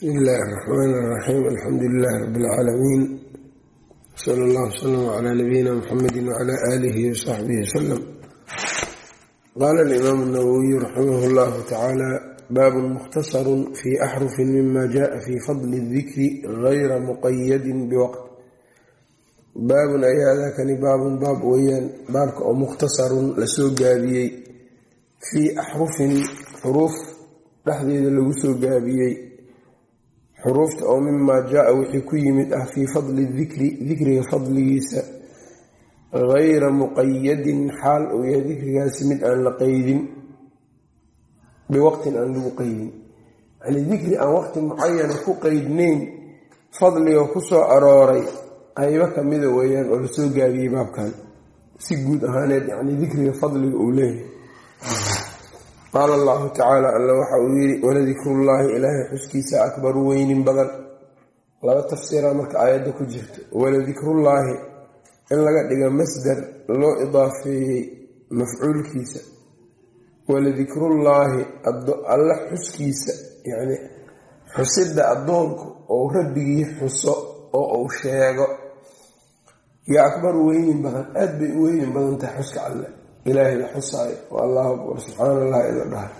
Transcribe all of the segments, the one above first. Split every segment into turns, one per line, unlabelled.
bismi illaahi araxmaan iraxiim alxamdu lilahi rabi lcaalamiin sala allah wsalam calaa nabiyina muxamedi wcala aalihi wasaxbihi wasalam qaala alimaamu nawowiyu raximah llahu tacaala baabun mukhtasarun fi axrufin mima jaءa fi fadli dikri gayra muqayadin biwaqt. Baabun ay haadakani baabun baab weeyaan baabka oo mukhtasarun la soo gaabiyey fii axrufin xuruuf dhexdeeda lagu soo gaabiyey xuruufta oo mimaa jaa wixii ku yimid ah fii fadli dikri dikriga fadligiisa gayra muqayadin xaal uu yahay dikrigaasi mid aan la qeydin biwaqtin aan lagu qeydin yani dikri aan waqti mucayana ku qeydnayn fadliga ku soo arooray qaybo kamida weeyaan oo la soo gaabiyey baabkan. Si guud ahaaneed yani dikriga fadliga uu leeyahay qaala allahu tacaala alla waxa uu yidhi waladikrullaahi ilaahay xuskiisa akbaru weynin badan laba tafsiira marka aayadda ku jirta waladikrullaahi in laga dhiga masdar loo idaafeeyey mafcuulkiisa waladikrullaahi alla xuskiisa yacni xusidda addoonku ou rabbigii xuso oo uu sheego yo akbaru weynin badan aad bay u weynin badan tahay xuska alle ilaahay la xusaayo oo allahu akbar allah ila dhahay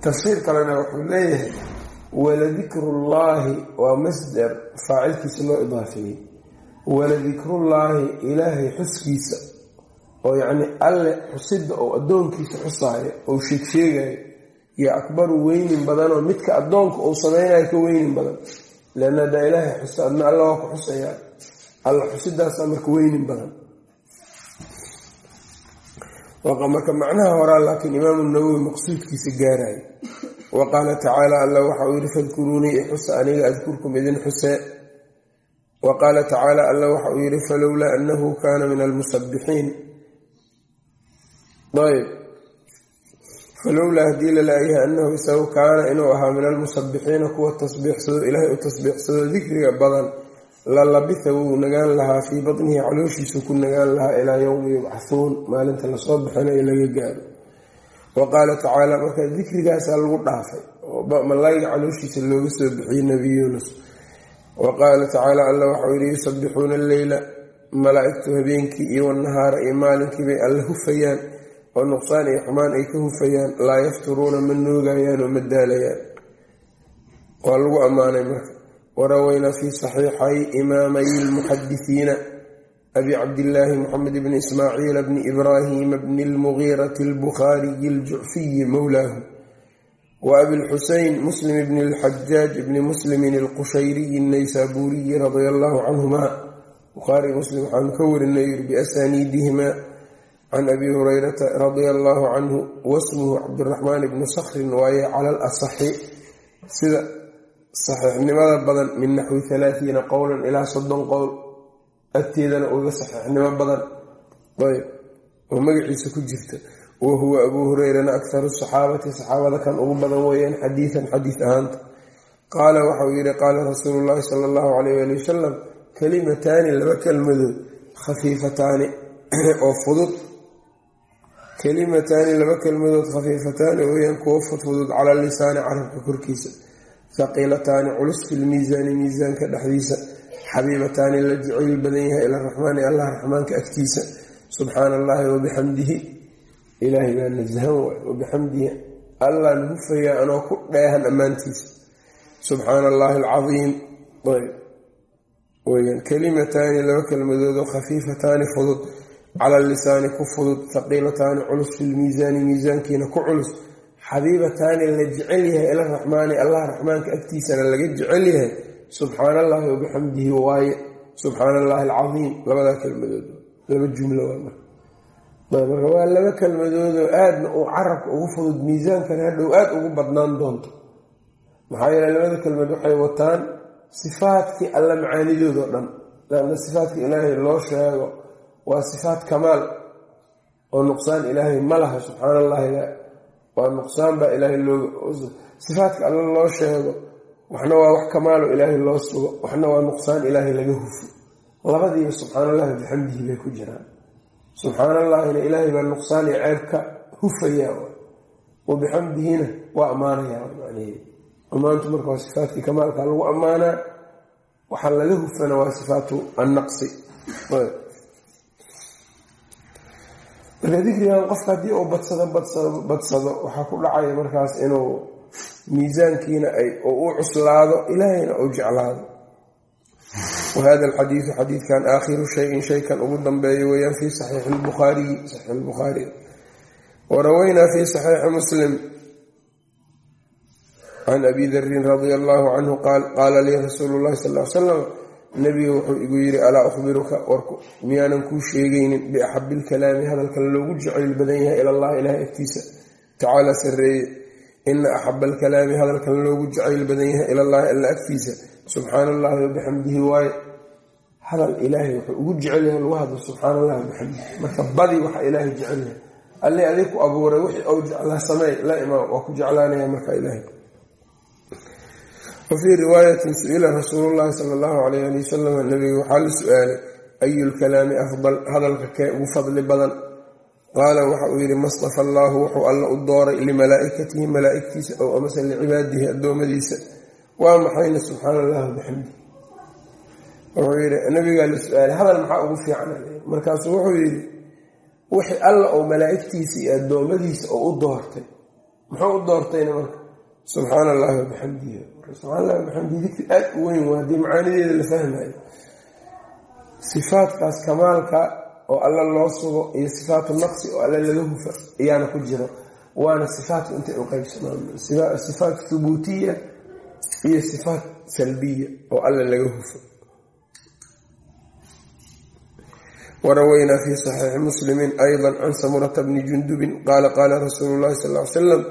tafsiir kalena wuxuu leeyahay waladikrullaahi waa masdar faacilkiisa loo idaafeeyey waladikrullaahi ilaahay xuskiisa oo yacni alle xusidda oo addoonkiisa xusaayo ou sheegsheegayo yo akbaru weynin badanoo midka addoonka uu sameynayo ka weynin badan. Leanna hadaa ilaahay xusa adna alla waa ku xusayaa alla xusidaasaa marka weynin badan marka macnaha horaa laakiin imaamu nawowi maqsuudkiisa gaarayo wa qaala tacaala alla waxa uu yihi fadkuruunii ixusa aniga adkurkum idin xusee wa qaala tacaala alla waxa uu yihi falowlaa annahu kaana min almusabbixiin ayb falowlaa haddii lalaayahay annahu isagu kaana inuu ahaa min almusabbixiina kuwa tasbiixsado ilaahay u tasbiixsado dikriga badan la labitha wuu nagaan lahaa fii badnihi calooshiisu ku nagaan lahaa ilaa yowmi yubcahuun maalinta la soo bixinayo laga gaaro. Wa qaala tacaala marka dikrigaasaa lagu dhaafay malayga calooshiisa looga soo bixiyey nebi yuunus. Wa qaala tacaala alla waxau yihi yusabbixuuna alleyla malaa'igtu habeenkii iyo wanahaara iyo maalinkii bay alla hufayaan oo nuqsaan iyo xumaan ay ka hufayaan laa yafturuuna ma noogayaan oo ma daalayaan. Waa lagu ammaanay marka warawaynaa fi saxiixay imaamay lmuxadisiina abi cabdillaahi moxamed bni ismaaciil bni ibraahima bni lmugiirati albukhaariyi aljucfiyi mowlaahu wa abilxusein muslim bni lxajaaj bni muslimin alqushayriyi naysaabuuriyi radia allahu canhuma bukhaari muslim waxaanu ka warinay yiri biasaniidihima can abi hurayrata radia allahu canhu wasmuhu cabdiraxmaan bni sakrin waaye cala alasaxi sida saxiixnimada badan min naxwi halaaiina qowlan ilaa soddon qowl agteedana uga saxiixnimo badan. Ayb oo magaciisa ku jirta wa huwa abuu hureyrana akharu saxaabati saxaabada kan ugu badan weeyaan xadiidan xadiis ahaanta qaala waxauu yihi qaala rasuulu llaahi sala allahu calayh ali wasalam kalimataani laba kelmadood khafiifataani oo fudud. Kalimataani laba kelmadood khafiifataani weeyaan kuwo fudfudud cala lisaani carabka korkiisa haqiilataani culus fi lmiisaani miisaanka dhexdiisa. Xabiibataani la jeceyl badan yahay ila raxmaani allah raxmaanka agtiisa. Subxaana allahi wabixamdihi ilaahay baa nasahan waay wabixamdihi allaan hufayaa anoo ku dheehan ammaantiisa. Subxaana allahi alcadiim weyaan kalimataani laba kelmadoodoo khafiifataani fudud cala lisaani ku fudud haqiilataani culus fi lmiisaani miisaankiina ku culus xabiibataani la jecel yahay ila raxmaani allah raxmaanka agtiisana laga jecel yahay. Subxaana allahi wabixamdihi waaye. Subxaana allahi alcadiim. Labadaa kelmadood laba jumlo waa laba kelmadoodoo aadna uu carabka ugu fudud miisaankana hadhow aada ugu badnaan doonto. Maxaa yeele labada kelmaod waxay wataan sifaadkii alla macaanidoodoo dhan. Laanna sifaadka ilaahay loo sheego waa sifaat kamaal oo nuqsaan ilaahay ma laha. Subxaana allahiga waa nuqsaan baa ilaahay loo sifaadka alla loo sheego waxna waa wax kamaalo ilaahay loo sugo waxna waa nuqsaan ilaahay laga hufo labadiiba subxaana allahi bixamdihi bay ku jiraan. Subxaana allaahina ilaahay baa nuqsaan iyo ceeb ka hufaya wa bixamdihina waa ammaanaya macnaheedu. Ammaantu marka waa sifaatkii kamaalka lagu ammaanaa waxaa laga hufana waa sifaatu annaqsi marka dikrigan qofka haddii uu badsado badsado badsado waxaa ku dhacaya markaas inuu miisaankiina u cuslaado ilaahayna uu jeclaado. Wahada alxadiidu xadiidkan aakhiru shayin shaykan ugu dambeeya weeyaan fii saxiixi lbukhaariyi saxiix lbukhaari warawaynaa fii saxiixi muslim can abi darin radia allahu canhu qaal qaala lii rasuulu llahi sal l salam nabiga wuxuu igu yidhi alaa ukhbiruka? Warku miyaanan kuu sheegaynin biaxabi ilkalaami hadalkan loogu jacayl badan yahay ila allah ilahay agtiisa. Tacaala sareeye ina axaba alkalaami hadalkan loogu jacayl badan yahay ilallahi alla agtiisa. Subxaana allahi wabixamdihi waaye hadal ilaahay wuxuu ugu jecel yahay lagu hadlo subxaana allahi wabixamdihi marka badi waxa ilaahay jecel yahay. Alle adig ku abuuray wixii ou jeclaa sameey la imaan waa ku jeclaanaya marka ilaahay wafii riwaayatin su'ila rasuulu llahi sala allahu alayh ali wasalam nabiga waxaa la su'aalay ayu lkalaami afdal hadalka kee ugu fadli badan qaala waxa uu yidhi mastafa allaahu wuxuu alla u dooray limalaaikatihi malaaigtiisa ow amase licibaadihi addoommadiisa waa maxayna subxaana allahi bixamdi wuxuu yidhi nabigaa la su'aalay hadal maxaa ugu fiican markaasuu wuxuu yidhi wixii alla ou malaaigtiisa iyo addoommadiisa oo u doortay muxuu u doortayna marka subxaana allahi wabixamdihi subxana allahi wabixamdihi dikri aada u weyn waa haddii macaanideeda la fahmayo. Sifaadkaas kamaalka oo alla loo sugo iyo sifaatu naqsi oo alla laga hufa ayaana ku jiro waana sifaatku intay u qaybsamaan. Sifaat thubuutiya iyo sifaat salbiya oo alla laga hufo warawaynaa fi saxiixi muslimi ayda can samurata bni jundubin qaala qaala rasuulu llahi sal l salam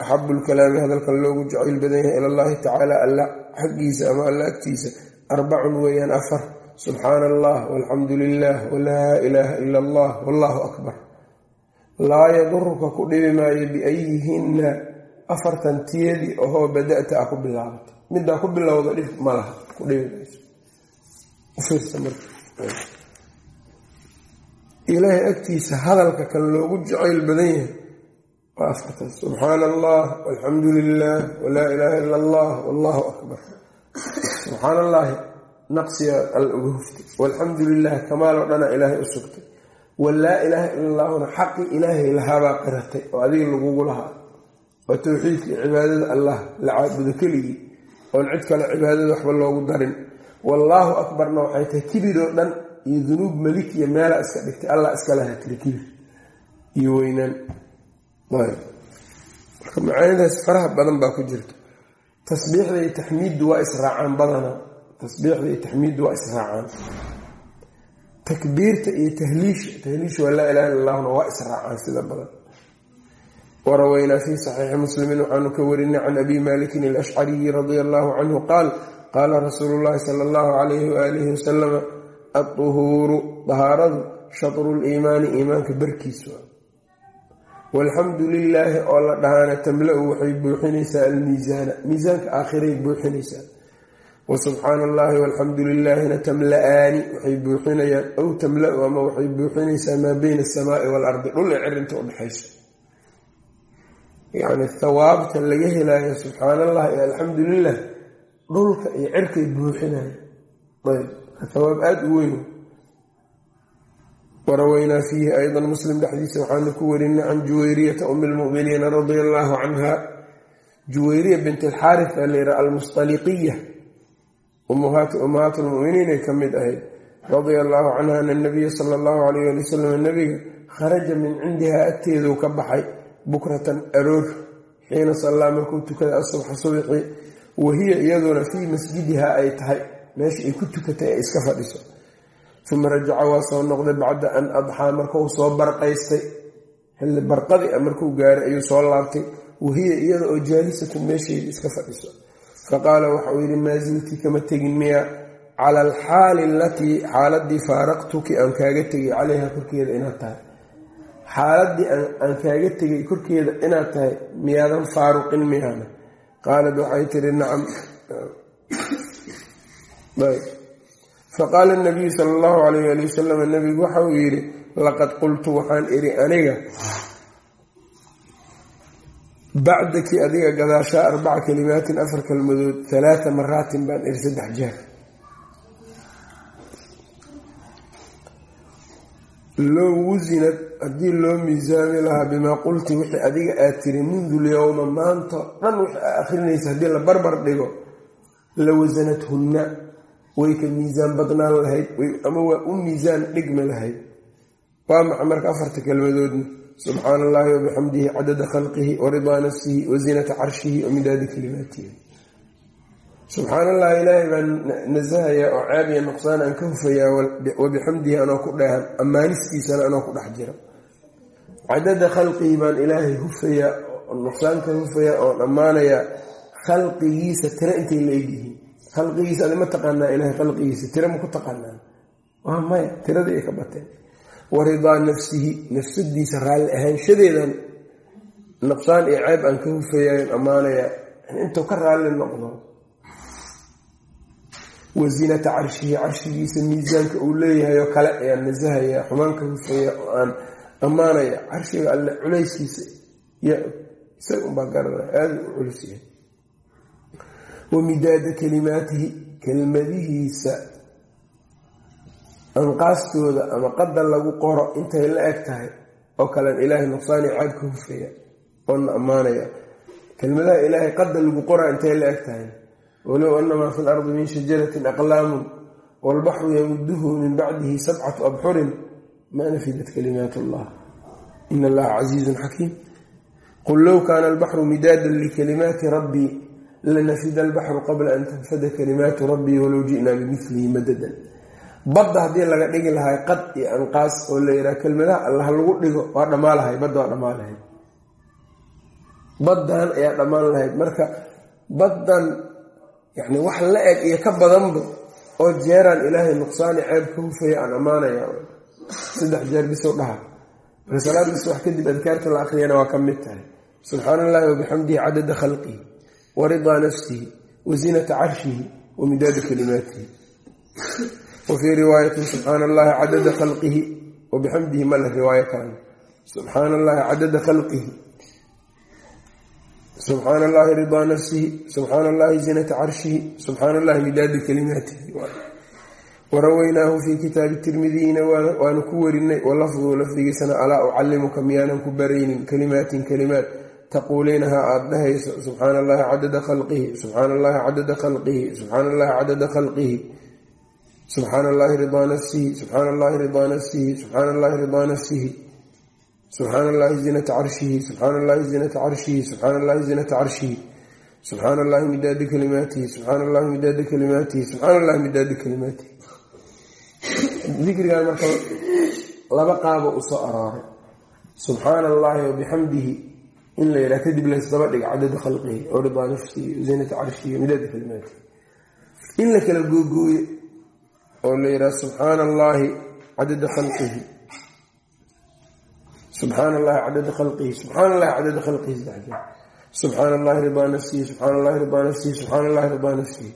axabu lkalaami hadalkan loogu jacayl badan yahay ila allahi tacaala alla xaggiisa ama alla agtiisa arbacun weeyaan afar subxaana allah walxamdu lilah walaa ilaaha ila allah wallahu akbar. Laa yaduruka ku dhibi maayo biayihinna afartan tiyadii ohoo badata a ku bilaabato midaa ku bilowda dhib malaha ku dhibi mayso ilaahay agtiisa hadalka kan loogu jacayl badan yahay. Waa afartan subxaana allah walxamdu lilah walaa ilaaha ila allah wallahu akbar. Subxaana allaahi naqsiga alla uga huftay walxamdu lilah kamaaloo dhana ilaahay u sugtay walaa ilaaha ila allahuna xaqi ilaahay lahaabaa qiratay oo adiga lagugu lahaa waa towxiidka cibaadada allah la caabudo keligii oon cid kale cibaadada waxba loogu darin. Wallaahu akbarna waxay tahay kibiroo dhan iyo dunuub malikiya meelaa iska dhigtay allah iska lahaa tiri kibir iyo weynaan. Marka macaanidaas faraha badan baa ku jirta. Tasbiixda iyo taxmiiddu waa israacaan badanaa tasbiixda iyo taxmiiddu waa israacaan. Takbiirta iyo tahliisha tahliisha waa laa ilaha illa allahuna waa israacaan sida badan. Warawaynaa fii saxiixi muslimin waxaanu ka warinay can abi malikin alashcariyi radia allahu canhu qaal qaala rasuulu llahi sala allahu calayhi waaalihi wasalama adduhuuru dahaaradu shatru liimaani iimaanka barkiis waa walxamdu lilaahi oo la dhahaana tamla-u waxay buuxinaysaa almiisaana miisaanka aakhiray buuxinaysaa wasubxaana allahi walxamdu lilaahina tamla-aani waxay buuxinayaan ow tamla-u ama waxay buuxinaysaa maa beyna asamaai waalardi dhul ee cirinta udhexaysa yacni thawaabta laga helaayo subxaana allah iyo alxamdu lilah dhulka iyo cirkay buuxinaya ayb thawaab aada u weyn. Warawaynaa fiihi aydan muslim dhexdiisa waxaanu ku warinay can juwayriyata umi lmuminiina radia allaahu canha juwayriya bint alxaaris baa layidhaha almustaliqiya. Ummahaat lmuminiinay ka mid ahayd. Radia allaahu canha ana nabiya sala allahu alayh ali wasalam nabiga kharaja min cindihaa agteeduu ka baxay bukratan aroor xiina sallaa markuu tukaday asubxa subxi wahiya iyaduna fii masjidiha ay tahay meesha ay ku tukatay ay iska fadhiso. Uma rajaca waa soo noqday bacda an adxaa markuu soo barqaystay. Xilli barqadi a markuu gaaray ayuu soo laabtay. Wahiya iyada oo jaalisatun meesheeda iska fadhiso. Faqaala waxauu yidhi maa silti kama tegin miya? Cala alxaali alatii xaaladii faaraqtuki aan kaaga tegay calayha korkeeda inaad tahay. Xaaladii aan kaaga tegay korkeeda inaad tahay miyaadan faaruqin miyaana? Qaalad waxay tiri nacam faqaala nabiyu sala allahu calayh ali wasalam nabigu waxa uu yidhi laqad qultu waxaan idhi aniga bacdaki adiga gadaashaa arbaca kalimaatin afar kelmadood alaaa maraatin baan iri saddex jeer. Low wusinad haddii loo miisaami lahaa bimaa qulti wixii adiga aad tiri mundu lyowma maanta dhan wixii aa akrinaysa haddii la barbar dhigo la wasanathunna way ka miisaan badnaan lahayd ama waa u miisaan dhigmi lahayd. Waa maxa marka afarta kelmadoodna subxaana allahi wabixamdihi cadada khalqihi waridaa nafsihi wazinata carshihi wamidaadi kalimaatihi subxaan allahi ilaahay baan nasahayaa oo caabiya nuqsaan aan ka hufayaa wabixamdihi anoo ku dheehan ammaanistiisana anoo ku dhex jira. Cadada khalqihi baan ilaahay hufayaa nuqsaan ka hufayaa oon ammaanayaa khalqigiisa tiro intay la egyihiin khalqigiisa adi ma taqaanaa ilahay khalqigiisa tiro ma ku taqaanaa? Waa maya tiradii ay ka bateen. Waridaa nafsihi nafsadiisa raalli ahaanshadeedan nuqsaan iyo ceeb aan ka hufayaa ammaanayaa intuu ka raalli noqdo. Wazinata carshihi carshigiisa miisaanka uu leeyahay oo kale ayaan nasahayaa xumaan ka hufaya oo aan ammaanaya. Carshiga alle culayskiisa isaga unbaa garanaya aada u culusyahay wa midaada kalimaatihi kelmadihiisa anqaastooda ama qadar lagu qoro intay la eg tahay oo kalean ilaahay nuqsaani caab ka hufaya oona ammaanaya kelmadaha ilaahay qadar lagu qoraa intay la eg tahay walow anamaa fi lardi min shajaratin aqlaamun walbaxru yamuduhu min bacdihi sabcatu abxurin maa nafidat kalimaat allah in allaha casiizun xakiim qul low kaana albaxru midaadan likalimaati rabbii lanafida albaxru qabla an tanfada kalimaatu rabbii walow ji'naa bimilihi madadan. Badda haddii laga dhigi lahay qad iyo anqaas oo la yidhaha kelmadaha allah lagu dhigo waa dhammaa lahayd badda waa dhammaa lahayd. Baddan ayaa dhammaan lahayd. Marka baddan yacni wax la eg iyo ka badanba oo jeeraan ilaahay nuqsaani ceeb ka hufaya aan ammaanaya saddex jeer bisow dhaha. Marka salaadiis wax kadib adkaarta la akriyana waa ka mid tahay. Subxaana allahi wabixamdihi cadada khalqihi wa ridaa nafsihi wa zinata carshihi wa midaada kalimaatihi. Wa fii riwaayatin subxaana allahi cadada khalqihi wa bixamdihi mala riwaayo kalena subxaana allahi cadada khalqihi. Subxaana allahi ridaa nafsihi subxaana allahi zinata carshihi subxaana allahi midaada kalimaatihi warawaynaahu fii kitaabi tirmidiyina waanu ku warinay walafduhu lafdigiisana alaa ucallimuka taquuliinaha aada dhahayso subxaana allahi cadada khalqihi subxaana allahi cadada khalqihi subxaana allahi cadada khalqihi subxaana allahi ridaa nafsihi subxaana allahi ridaa nafsihi subxaana allahi ridaa nafsihi subxaana allahi zinata carshihi subxaana allahi zinata carshihi subxaana allahi zinata carshihi subxaana allahi midaadi kalimaatihi subxaana allahi midaadi kalimaatihi subxaana allahi midaadi kalimaatihi dikrigan marka laba qaabo u soo subxaana allahi wabixamdihi in la yidhaha kadib laysdaba dhiga cadada khalqihi oo nafsihi zinata carshihi midaadi kalimaatihi in la kala googooye oo la yidhaha subxaana allahi cadada khalqihi. Subxaana allahi cadada khalqihi. Subxaana allahi cadada khalqihi saddex subxaana allahi ridaa nafsihi subxaana allahi ridaa nafsihi subxaana allahi ridaa nafsihi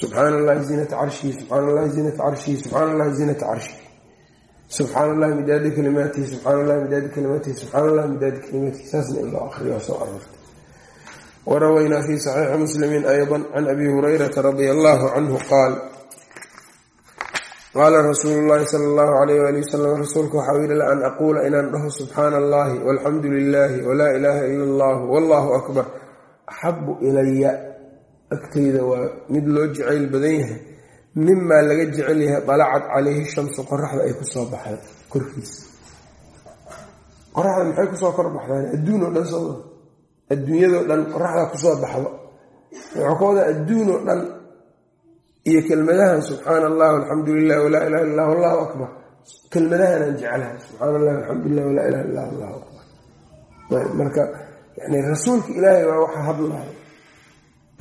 subxaana allahi zinata carshihi subxaana allahi zinata carshihi subxaana allahi zinata carshihi subxaana allahi midaadi kalimaatihi subxaana allahi midaadi kalimaatihi subxaana allahi midaadi kalimaatihi saasna in loo akriyo soo aroortay. Warawaynaa fi saxiixi muslimiin ayضa can abi hurayrata radia allahu canhu qaal qaala rasuulu llahi sala allahu alayh wali wasalam rasuulka waxau yihi la an aquula inaan dhaho subxaana allahi walxamdu lilahi walaa ilaaha ila allahu wallahu akbar. Axabu ilaya agtayda waa mid loo jacayl badan yahay mimaa laga jecel yahay dalacad calayhi shamsu qoraxda ay ku soo baxday korkiisa. Qoraxda maxay ku soo kor baxdaan adduunoo dhan soo adduunyadoo dhan qoraxda ku soo baxdo. Wuxuu ka adduunoo dhan iyo kelmadahan subxaana allah alxamdu lilah walaa ilaha illa lah allahu akbar kelmadahanaan jeclahay subxaana allah alxamdu lilah walaa ilaha illa allahu akbar. Marka yani rasuulka ilaahay waa waxa hadlaya.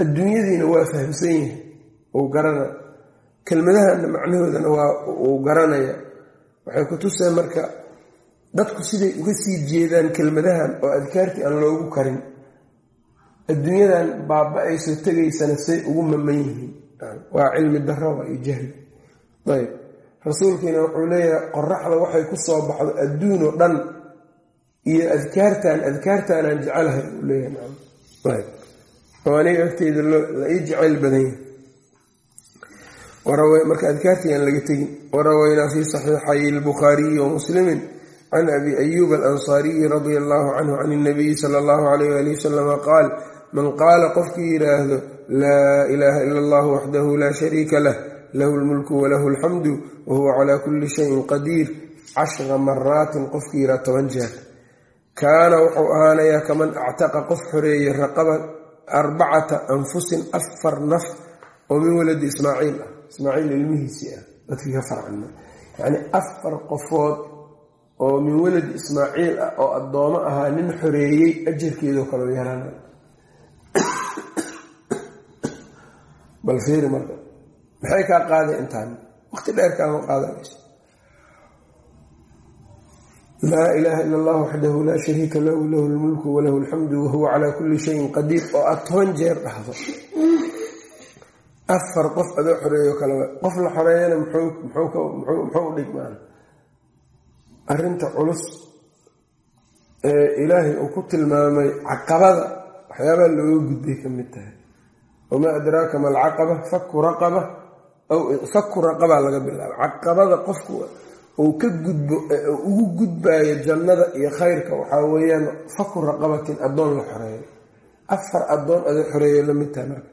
Adduunyadiina waa fahamsan yahay uu garana kelmadahana macnahoodana waa uu garanaya. Waxay ku tuseen marka dadku siday uga sii jeedaan kelmadahan oo adkaartii aan loogu karin. Adduunyadan baaba-ayso tegaysana say ugu maman yihiin. Waa cilmi daraba iyo jahli ayb. Rasuulkiina wuxuu leeyahay qoraxda waxay ku soo baxdo adduunoo dhan iyo adkaartan adkaartaanaan jecelahay uu leeyahay. Oo aniga agteyda la ii jeceyl badanya marka adkaartii aan laga tegin warawaynaa fi saxiixay lbukhaariyi wa muslimin can abi ayuub alansaariyi radia allahu canhu can اnabiyi sala allahu alayh ali wasalama qaal man qaala qofkii yidhaahdo laa ilaaha ila allah waxdahu laa shariika lah lahu lmulku walahu alxamdu wahuwa calaa kulli shayin qadiir cashra maraatin qofkii yidhaha toban jeer kaana wuxuu ahaanayaa kaman actaqa qof xoreeyey raqaba arbacata anfusin afar naf oo min waladi ismaaciil ah ismaaciil ilmihiisii ah dadkii ka farcana yacnii afar qofood oo min waladi ismaaciil ah oo addoomo ahaa nin xoreeyey ajarkeedoo kaleo yeelana bal fiiri marka maxay kaa qaaday intaan? Waqti dheer kaama qaadanayso laa ilaaha ila allah waxdahu laa shariika lahu lahu lmulku walahu alxamdu wahuwa calaa kulli shayin qadiir oo aad toban jeer dhahdo afar qof adoo xoreeyo kaleba. Qof la xoreeyana muxuu dhigmaan arrinta culus ee ilaahay uu ku tilmaamay caqabada waxyaabaha looga gudbay ka mid tahay. Wamaa adraaka ma alcaqaba? Faku raqaba aw faku raqabaa laga bilaaba caqabada qofku uu ka gudbo ugu gudbaayo jannada iyo khayrka waxaa weeyaan faku raqabatin addoon la xoreeyo. Afar addoon adoo xoreeyo la mid tahay marka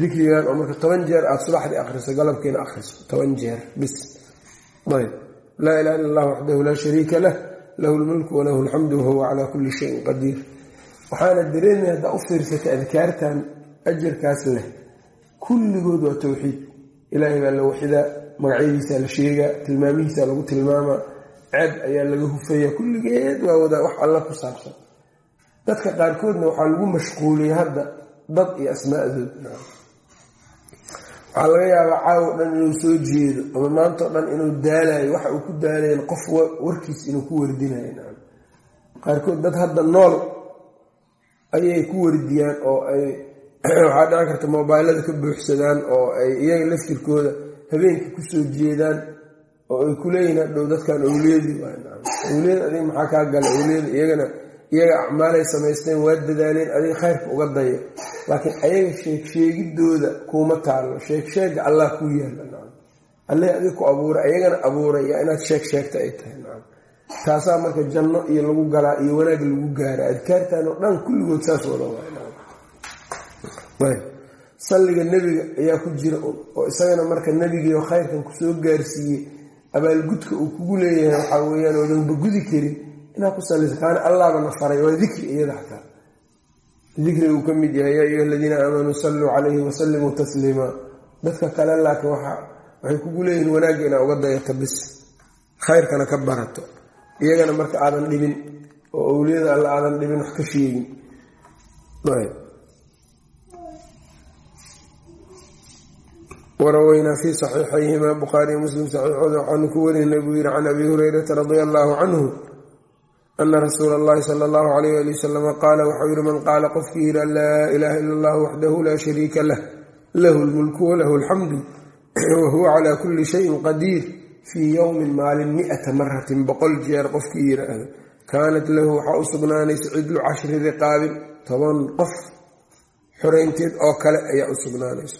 dikrigan oo marka toban jeer aada subaxdii akhriso galabkiina akhriso. Toban jeer bis ayb. Laa ilaha illa allah waxdahu laa shariika lah lahu lmulku walahu alxamdu wahuwa calaa kulli shayin qadiir waxaana dareemaya haddaa u fiirsata adkaartan ajarkaas leh. Kulligood waa towxiid ilaahay baa la waxidaa magacyadiisaa la sheegaa tilmaamihiisaa lagu tilmaamaa ceeb ayaa laga hufaya kulligeed waa wadaa wax alla ku saabsan. Dadka qaarkoodna waxaa lagu mashquuliyay hadda dad iyo asmaadood waxaa laga yaabaa caawo dhan inuu soo jeedo ama maantao dhan inuu daalayo waxa uu ku daalayan qof warkiis inuu ku wardinayo qaarkood dad hadda nool ayay ku wardiyaan oo ay waxaa dhici karta mobaylada ka buuxsadaan oo ay iyaga laftirkooda habeenka ku soo jeedaan oo ay kuleeyihin hadhow dadkan owliyadii owliyada adig maxaa kaa gala owliyada iyagana iyaga acmaalay samaysteen waa dadaaleen adiga khayrka uga dayo laakiin ayaga sheegsheegidooda kuuma taallo sheegsheega allah kuu yaalla alleh adig ku abuuray ayagana abuuray. Yaa inaad sheeg sheegta ay tahay. Taasaa marka janno iyo lagu galaa iyo wanaag lagu gaara adkaartan oo dhan kulligood saas wada salliga nebiga ayaa ku jira oo isagana marka nebigiio khayrkan ku soo gaarsiiyey abaalgudka uu kugu leeyahay waxaa weyaan oodanba gudi karin inaad ku salliso kaana allaaba na faray waa dikri iyada xataa. Dikri uu ka mid yahay yaa ayuha aladiina aamanuu salluu calayhi wasallimuu tasliima dadka kale laakiin waxay kugu leeyihiin wanaagga inaa uga dayato bis. Khayrkana ka barato. Iyagana marka aadan dhibin oo owliyada alla aadan dhibin wax ka sheegin. Waraweynaa fi saxiixayhima bukhaariy muslim saxiixooda waxaanu ku warinay buu yihi can abi hurayrata radia allaahu canhu ana rasuula allahi sala allahu alayh ali wasalama qaala waxau yihi man qaala qofkii yidha laa ilaaha ila allah waxdahu laa shariika lah lahu lmulku walahu alxamdu wahuwa calaa kulli shayin qadiir fii yowmin maalin miata maratin boqol jeer qofkii yidhaahdo kaanat lahu waxaa u sugnaanaysa cidlu cashri riqaabin toban qof xoreynteed oo kale ayaa u sugnaanaysa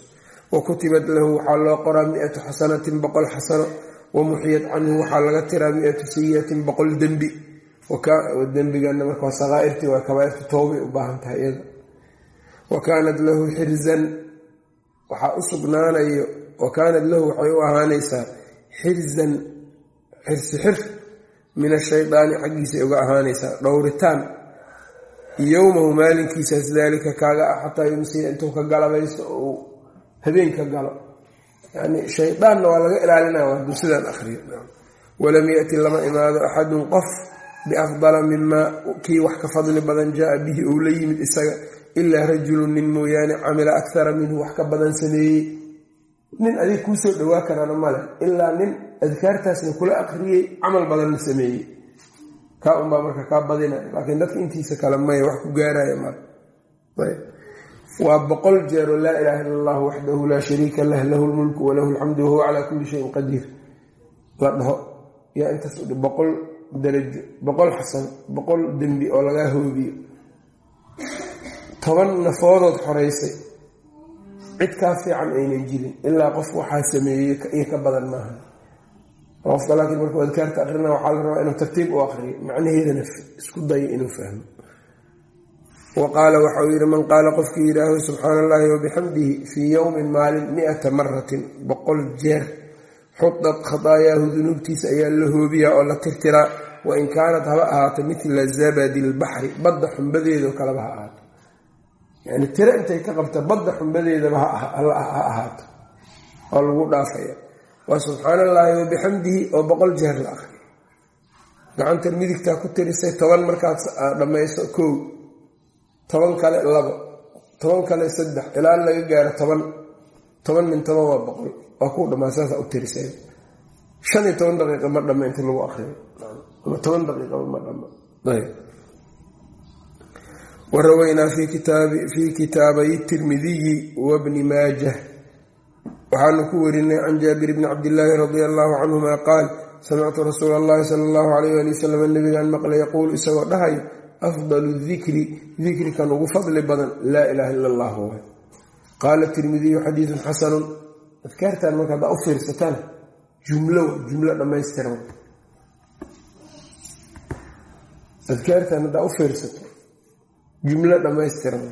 wa kutibat lahu waxaa loo qoraa miatu xasanatin boqol xasano wa waxaa laga tiraa miatu dembi dembigana marka waa saqaairtii waa kabaairta toobay u baahan tahay iyada. Wa kaanat lahu xirzan waxaa u sugnaanayo wa kaanat lahu waxay u ahaanaysaa xirzan xirsi xir min ashaydaani xaggiisay uga ahaanaysaa dhowritaan. Yowmahu maalinkiisaas daalika kaaga ah xataa yumsiya intuu ka galabaysto oo uu habeenka galo. Yani shaydaanna waa laga ilaalinaya hadduu sidaan akriyo walam yati lama imaado axadun qof biafdala mimaa kii wax ka fadli badan jaa bihi ou la yimid isaga ilaa rajulun nin mooyaane camila akthara minhu wax ka badan sameeyey. Nin adig kuu soo dhowaa male ilaa nin adkaartaasna kula akriyey camal badanna sameeyey. Kaa unbaa marka kaa badinaya laakiin dadka intiisa kale maya wax ku gaaraya male waa boqol jeero laa ilaaha illa allah waxdahu laa shariika lah lahu lmulku walahu alxamdu wahuwa calaa kulli shayin qadiir la dhaho. Yaa intaas boqol darajo boqol xasan boqol dembi oo lagaa hoobiyo toban nafoodood xoreysay. Cid kaa fiican aynan jirin ilaa qof waxaa sameeyey iyo ka badan maaha. Qofka laakiin markuu adkaarta akrina waxaa la rabaa inuu tartiib u akriyo macnaheedana isku dayo inuu fahmo. Wa qaala waxauu yidhi man qaala qofkii yidhaaho subxaana allahi wabixamdihi fii yowmin maalin mi-ata maratin boqol jeer xudad khadaayaahu dunuubtiisa ayaa la hoobiyaa oo la tirtiraa wain kaanat haba ahaato midla zabadi lbaxri badda xumbadeedao kaleba ha ahaato. Yani tiro intay ka qabta badda xumbadeedaba ha ahaato oo lagu dhaafaya. Waa subxaana allaahi wabixamdihi oo boqol jeer la akriyo gacanta midigtaa ku tirisay toban markaad dhammayso kow toban kale labo toban kale saddex ilaa laga gaaro toban toban min toban waa boqol waa kuu dhamaa saasa u tirisay shan iyo toban daqiiqa ma dhama inti lagu akriyo ama toban daqiiqaba ma dhama waraweynaa fii kitaabay tirmidiyi wabni maajah. Waxaanu ku warinay can jaabir bni cabdillaahi radia allahu canhuma qaal samictu rasuula allahi sala allahu alayh ali wasalam nabigaan maqlay yaquulu isagoo dhahayo afdalu dikri dikrikan ugu fadli badan laa ilaaha ila allah qaala tirmidiyu xadiidun xasanun adkaartan marka haddaa u fiirsatana jumlo jumlo dhammaystiran adkaartan haddaa u fiirsato jumlo dhammaystiran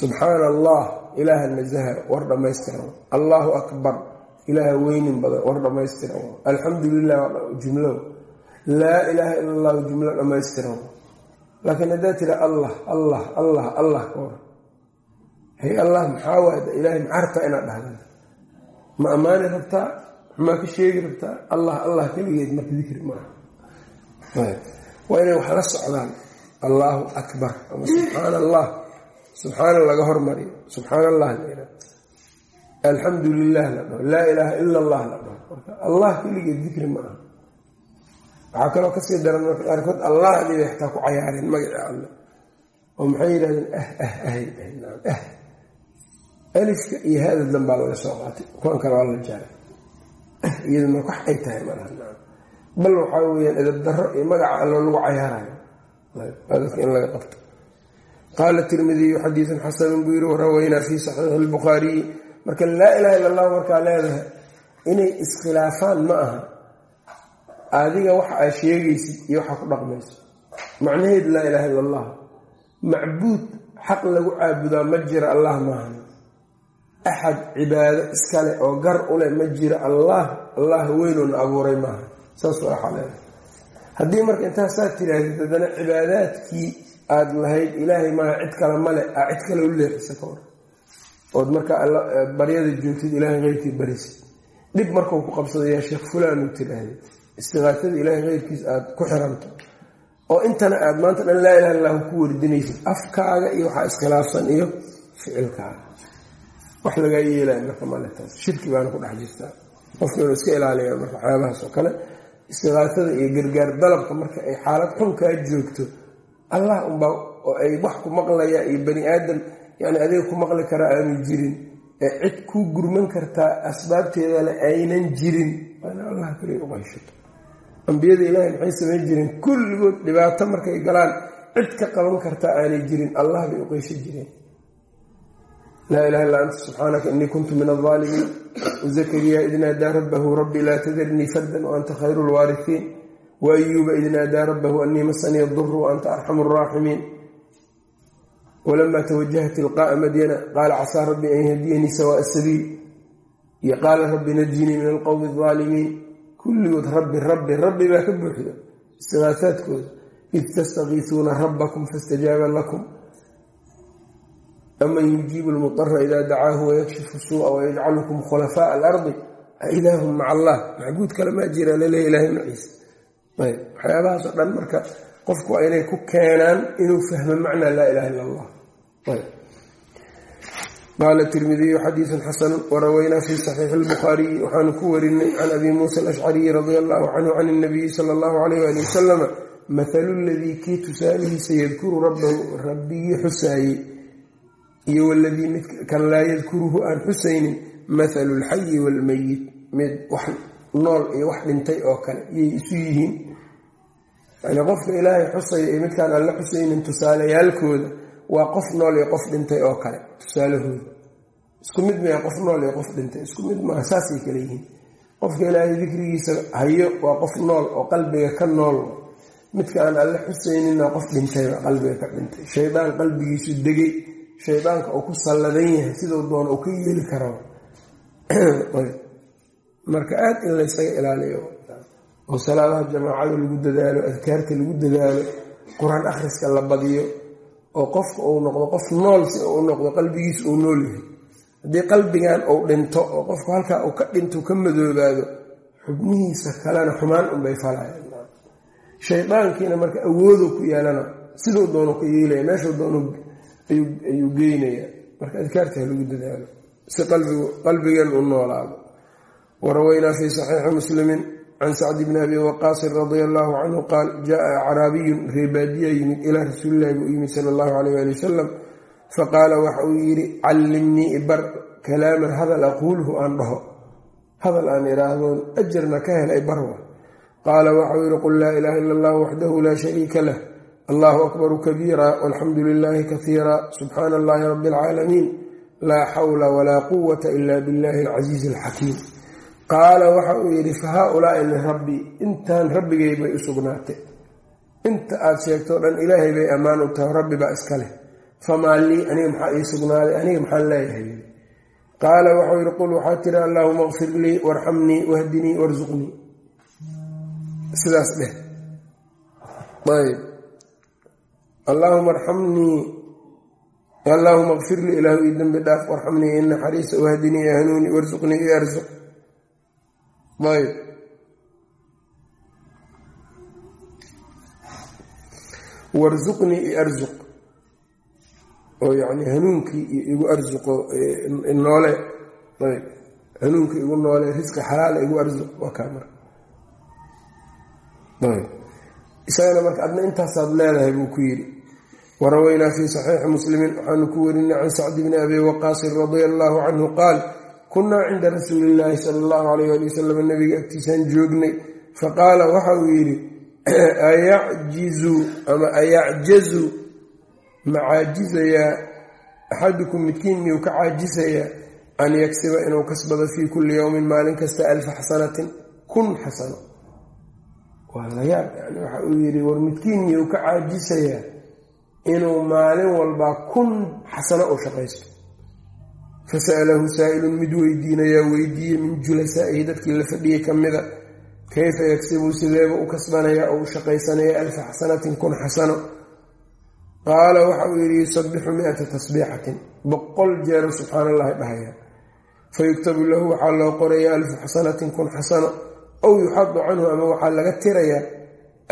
subxaana allah ilaaha nasaha war dhammaystiran allahu akbar ilaaha weynin badan war dhammaystiran alxamdu lilah jumlo. Laa ilaaha ila allahu jumlo dhammaystiran laakiin haddaa tira allah allah allah allah ka hay allah maxaa waada ilaahay macarta inaad dhahda ma ammaani rabtaa? Maxmaa ka sheegi rabtaa? Allah allah keligeed marka dikri maaha. Waa inay wax la socdaan. Allaahu akbar. Ama subxaana allah subxaana laga hormariyo. Subxaana allah la alxamdu lilah la dhaho. Laa ilaaha ila allah la dhaho. Marka allah keligeed dikri ma aha waxaa kaloo ka sii daran marka qaarkood allah haddii bay xataa ku cayaareen magaca alle oo maxay yidhahdeen ah ah ahay ah alifka iyo hada danbaa laga soo qaatay. Kuwan kale waa la jaaray iyada marka wax ay tahay malaha bal waxaa weyaan edab iyo magaca allo lagu cayaarayo dadka in laga qabto. Qaala tirmidiyu xadiidun xasanun buu yiri waraweynaa fii saxiixi lbukhaariyi marka laa ilaha illa allah markaa leedahay inay iskhilaafaan ma aha. Adiga waxa aad sheegaysid iyo waxaa ku dhaqmayso macnaheedu laa ilaha illa allah macbuud xaq lagu caabudaa ma jira allah maaha axad cibaado iskale oo gar uleh ma jira allah allah weynoona abuuray maaha. Saas waa leedahay haddii marka intaasaad tirahdid haddana cibaadaadkii aada lahayd ilaahay maaha cid kale male aa cid kale u leexisa ka hor. Ood markaa baryada joogtid ilaahay keyrkii barisid dhib markuu ku qabsado yaa sheekh fulaan uu tiraahday istiqaatada ilaahay keyrkiis aada ku xiranto. Oo intana aada maanta dhan laa ilaha illahu ku wardinaysid afkaaga iyo waxaa iskhilaafsan iyo ficilkaaga wax lagaa yeelaya marka male taas. Shirki baana ku dhex jirtaa. Qofka inuu iska ilaaliya marka waxyaabahaas oo kale istiqaatada iyo gargaar dalabka marka ay xaalad xun kaa joogto allah unbaa oo ay wax ku maqlaya iyo bani aadam yani adiga ku maqli karaa aanu jirin ee cid kuu gurman kartaa asbaabteedale aynan jirin. Waana allah kaliya u qayshato. Ambiyada ilaahay maxay samayn jireen kulligood dhibaato markay galaan cid ka qaban kartaa aanay jirin allah bay u qaysha jireen laa ilaha illa anta subxaanaka inii kuntu min aldaalimiin wazakariya id naadaa rabbahu rabbi laa tadarnii fardan waanta khayru lwaarifiin waayuuba id naadaa rabbahu anii masanii aduru waanta arxamu araaximiin wlama twajaha tilqaaa madyana qaala casaa rabbi an yahdiyanii sawaa sabiil. Iyo qaala rabbi najinii min alqowmi alaalimiin kulligood rabbi rabbi rabbi baa ka buuxda istiqaasaadkooda id tastakiisuuna rabbakum fastajaaba lakum aman yujiibu lmudara ida dacaahu wayakshifu suu'a wayajcalukum khulafaaa alardi ailaahum maca allah macbuud kale maa jira laleeya ilahay maciisa ayb waxyaabahaasoo dhan marka qofku waa inay ku keenaan inuu fahmo macnaa laa ilaha illa allah qaala tirmidiyu xadiidun xasanu waraweynaa fii saxiixi lbukhaariyi waxaanu ku warinay can abi muusa alashcariyi radia allahu canhu can inabiyi sala allahu alayh ali wasalama mathalu ladii kii tusaalihiisa yadkuru rabbahu rabbigii xusaayey iyo waladii mid kan laa yadkuruhu aan xusaynin mathalu lxayi waalmayit mid wax nool iyo wax dhintay oo kale iyay isu yihiin. Yani qofka ilaahay xusaya iyo midkaan alla xusaynin tusaalayaalkooda waa qof nool iyo qof dhintay oo kale tusaalahooda. Isku mid maya qof nool iyo qof dhintay isku mid maa saasay kale yihiin. Qofka ilaahay dikrigiisa hayo waa qof nool oo qalbiga ka nool. Midka aan alle xusayninna qof dhintayba qalbiga ka dhintay. Shaydaan qalbigiisu degay shaydaanka uu ku salladan yahay siduu doona uu ka yeeli karo. Marka aada in laysaga ilaaliyo oo salaadaha jamaacada lagu dadaalo adkaarta lagu dadaalo qur'aan akhriska la badiyo oo qofka uu noqdo qof nool si uu noqdo qalbigiisa uu nool yahay. Haddii qalbigan uu dhinto oo qofku halkaa uu ka dhinto ka madoobaado xubnihiisa kalena xumaan unbay falayaan. Shaydaankiina marka awooduu ku yeelana siduu doono ka yeelaya meeshuu doono ayuu geynaya. Marka adkaarta ha lagu dadaalo. Si qalbigeen u noolaado. Waraweynaa fii saxiixi muslimin can sacdi bni abi waqaasin radia allahu canhu qaal jaaa acraabiyun reebaadiya yimid ilaa rasuulilahi buu yimid sala allahu alayh ali wasalam faqaala waxa uu yidhi callimnii ibar kalaaman hadal aquulhu aan dhaho. Hadal aan idhaahdoon ajarna ka helay barwa. Qaala waxau yidhi qul laa ilaaha ila allah waxdahu laa shariika lah allahu akbaru kabiira walxamdu lilaahi kaiira subxaana allahi rabbi alcaalamiin laa xawla walaa quwata ila billahi alcasiizi alxakiim qaala waxa uu yidhi fa haa-ulaai lirabbii intaan rabbigay bay u sugnaatay. Inta aad sheegtoo dhan ilaahay bay ammaan u tahay rabbi baa iska leh. Famaa lii aniga maxaa ii sugnaaday? Aniga maxaan leeyahay? Qaala waxau yidhi qul waxaa tiri allaahuma qfir lii warxamnii wahdinii warsuqnii sidaas dheh allaahuma arxamnii allaahuma qfir lii ilaahu ii dembi dhaaf warxamnii i naxariisa wahdinii i warsuqnii i arsuq ayb warsuqnii i arsuq oo yani hanuunkii igu arsuqo noole. Ayb hanuunkii igu noole risqi xalaala igu arsuq waa kaa marka ayb isagana marka adna intaasaad leedahay buu ku yidhi waraweynaa fii saxiixi muslimin waxaanu ku werinay can sacdi bni abi waqaasin radia allaahu canhu qaal kunnaa cinda rasuuli illaahi sala allahu alayh ali wasalam nabiga agtiisaan joognay faqaala waxa uu yidhi ayacjizu ama ayacjazu ma axadukum midkiin miyuu ka caajisayaa an yagsiba inuu kasbado fii kulli yowmin maalin kasta alfa xasanatin kun xasano waa la yaab yani waxa uu yidhi war midkiin miyuu ka caajisayaa inuu maalin walbaa kun xasano u shaqaysto. Fasa'alahu saa'ilun mid weydiinayaa weydiiyey min julasaa'ihi dadkii la fadhiyey ka mida kayfa yagsibu sideeba u kasbanayaa oo u shaqaysanaya alfa xasanatin kun xasano. Qaala waxa uu yidhi yusabixu mi-ata tasbiixatin. Boqol jeero subxaana allahi dhahaya. Fayuktabu lahu waxaa loo qoraya alfu xasanatin kun xasano. Ow yuxadu canhu ama waxaa laga tirayaa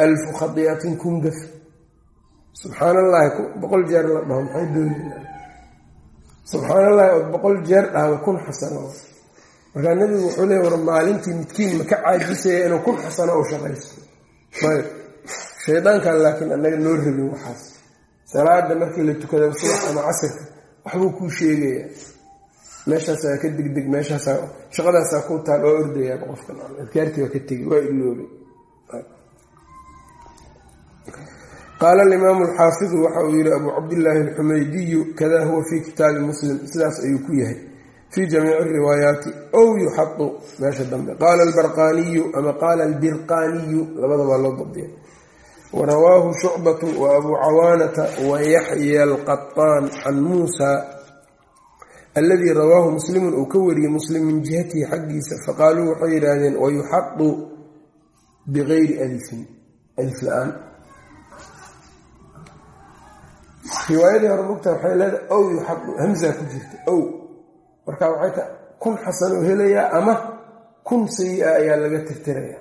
alfu khadiatin kun gaf subxaan allahi boqol jeer la dhaho maxay doonayna subxaan allahi ood boqol jeer dhahda kun xasano. Markaa nebigu wuxuu leey war maalintii midkiin ma ka caajisaya inuu kun xasano u shaqaysto? Ayb shaydaankan laakiin annaga noo rabin waxaas. Salaada markii la tukada subax ama casirka waxbuu kuu sheegayaa. Meeshaasaa ka degdeg meeshaasaa shaqadaasaa ku taal oo ordayaaba qofkan. Adkaartii waa ka tegi waa iloobay qaala alimaamu alxaafidu waxa uu yihi abuu cabdillaahi alxumaydiyu kada huwa fii kitaabi muslim sidaas ayuu ku yahay fii jamiici riwaayaati ow yuxadu meesha dambe qaala albarqaaniyu ama qaala albirqaaniyu labadabaa loo dabdiya warawaahu shucbatu wa abuu cawaanata wa yaxya alqaطaan can muusa aladii rawaahu muslimun uu ka wariyey muslim min jihatihi xaggiisa faqaaluu waxay yidhaahdeen wayuxadu bigayri alifin alif la'aan riwaayadii hore mugta waxay leedahay ow yuxadu hamza ku jirta ow. Marka waxay ta kun xasanoo helayaa ama kun sayi-a ayaa laga tirtiraya